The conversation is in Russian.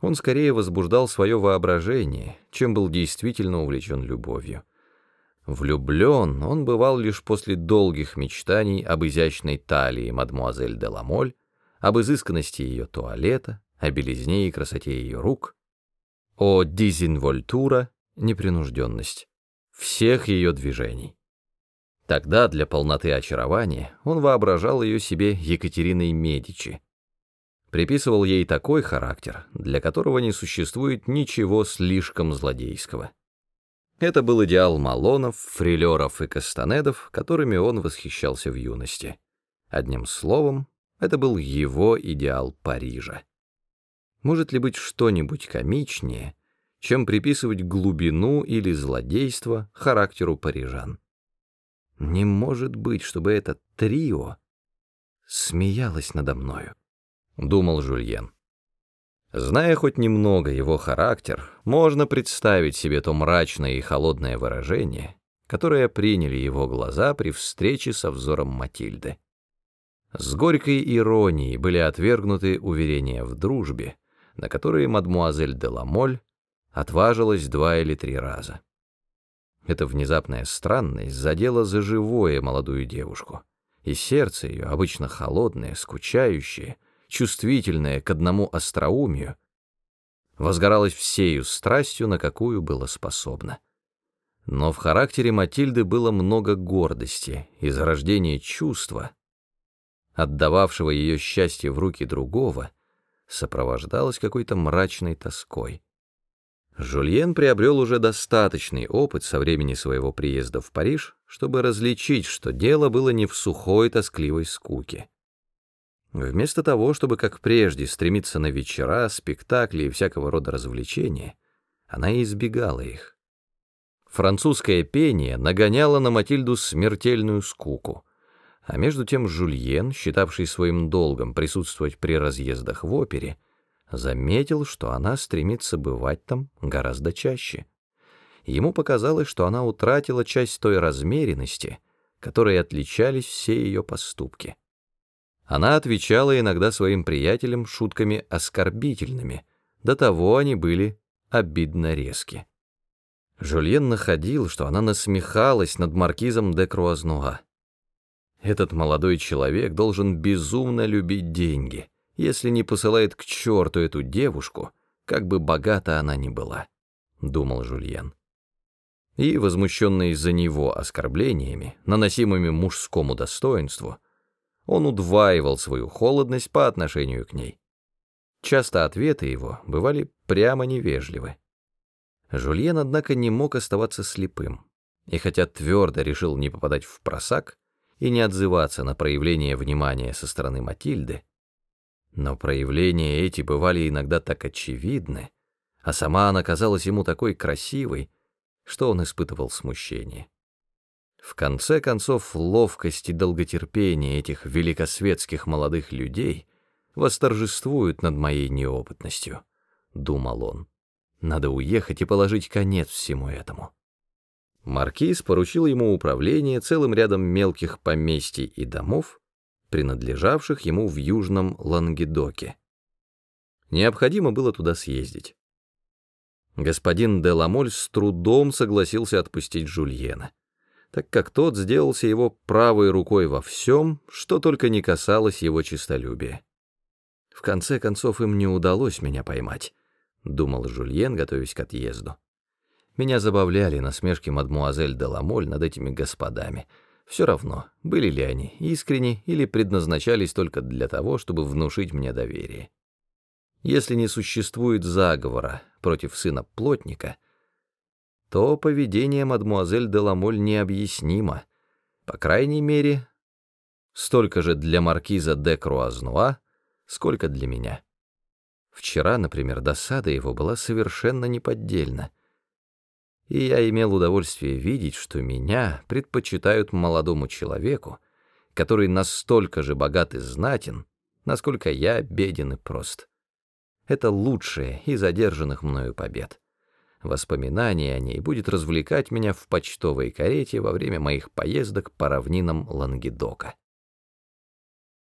Он скорее возбуждал свое воображение, чем был действительно увлечен любовью. Влюблен он бывал лишь после долгих мечтаний об изящной талии мадмуазель де Ламоль, об изысканности ее туалета, о белизне и красоте ее рук, о дизинвольтура, непринужденность, всех ее движений. Тогда для полноты очарования он воображал ее себе Екатериной Медичи, приписывал ей такой характер, для которого не существует ничего слишком злодейского. Это был идеал Малонов, фрилеров и кастанедов, которыми он восхищался в юности. Одним словом, это был его идеал Парижа. Может ли быть что-нибудь комичнее, чем приписывать глубину или злодейство характеру парижан? Не может быть, чтобы это трио смеялось надо мною. — думал Жульен. Зная хоть немного его характер, можно представить себе то мрачное и холодное выражение, которое приняли его глаза при встрече со взором Матильды. С горькой иронией были отвергнуты уверения в дружбе, на которые мадмуазель де Ламоль отважилась два или три раза. Эта внезапная странность задела за живое молодую девушку, и сердце ее, обычно холодное, скучающее, чувствительное к одному остроумию, возгоралось всею страстью, на какую было способно. Но в характере Матильды было много гордости и зарождения чувства, отдававшего ее счастье в руки другого, сопровождалось какой-то мрачной тоской. Жульен приобрел уже достаточный опыт со времени своего приезда в Париж, чтобы различить, что дело было не в сухой тоскливой скуке. Вместо того, чтобы, как прежде, стремиться на вечера, спектакли и всякого рода развлечения, она избегала их. Французское пение нагоняло на Матильду смертельную скуку, а между тем Жульен, считавший своим долгом присутствовать при разъездах в опере, заметил, что она стремится бывать там гораздо чаще. Ему показалось, что она утратила часть той размеренности, которой отличались все ее поступки. Она отвечала иногда своим приятелям шутками оскорбительными, до того они были обидно резки. Жюльен находил, что она насмехалась над маркизом де Круазнуа. Этот молодой человек должен безумно любить деньги, если не посылает к черту эту девушку, как бы богата она ни была, — думал Жульен. И, возмущенный из-за него оскорблениями, наносимыми мужскому достоинству, — он удваивал свою холодность по отношению к ней. Часто ответы его бывали прямо невежливы. Жульен, однако, не мог оставаться слепым, и хотя твердо решил не попадать в просак и не отзываться на проявление внимания со стороны Матильды, но проявления эти бывали иногда так очевидны, а сама она казалась ему такой красивой, что он испытывал смущение. В конце концов, ловкость и долготерпение этих великосветских молодых людей восторжествуют над моей неопытностью, — думал он. Надо уехать и положить конец всему этому. Маркиз поручил ему управление целым рядом мелких поместий и домов, принадлежавших ему в Южном Лангедоке. Необходимо было туда съездить. Господин де Ламоль с трудом согласился отпустить Жульена так как тот сделался его правой рукой во всем, что только не касалось его честолюбия. В конце концов, им не удалось меня поймать, — думал Жульен, готовясь к отъезду. Меня забавляли насмешки мадмуазель де Ламоль над этими господами. Все равно, были ли они искренни или предназначались только для того, чтобы внушить мне доверие. Если не существует заговора против сына плотника — то поведение мадмуазель де Ламоль необъяснимо. По крайней мере, столько же для маркиза де Круазнуа, сколько для меня. Вчера, например, досада его была совершенно неподдельна. И я имел удовольствие видеть, что меня предпочитают молодому человеку, который настолько же богат и знатен, насколько я беден и прост. Это лучшее из одержанных мною побед. Воспоминание о ней будет развлекать меня в почтовой карете во время моих поездок по равнинам Лангедока.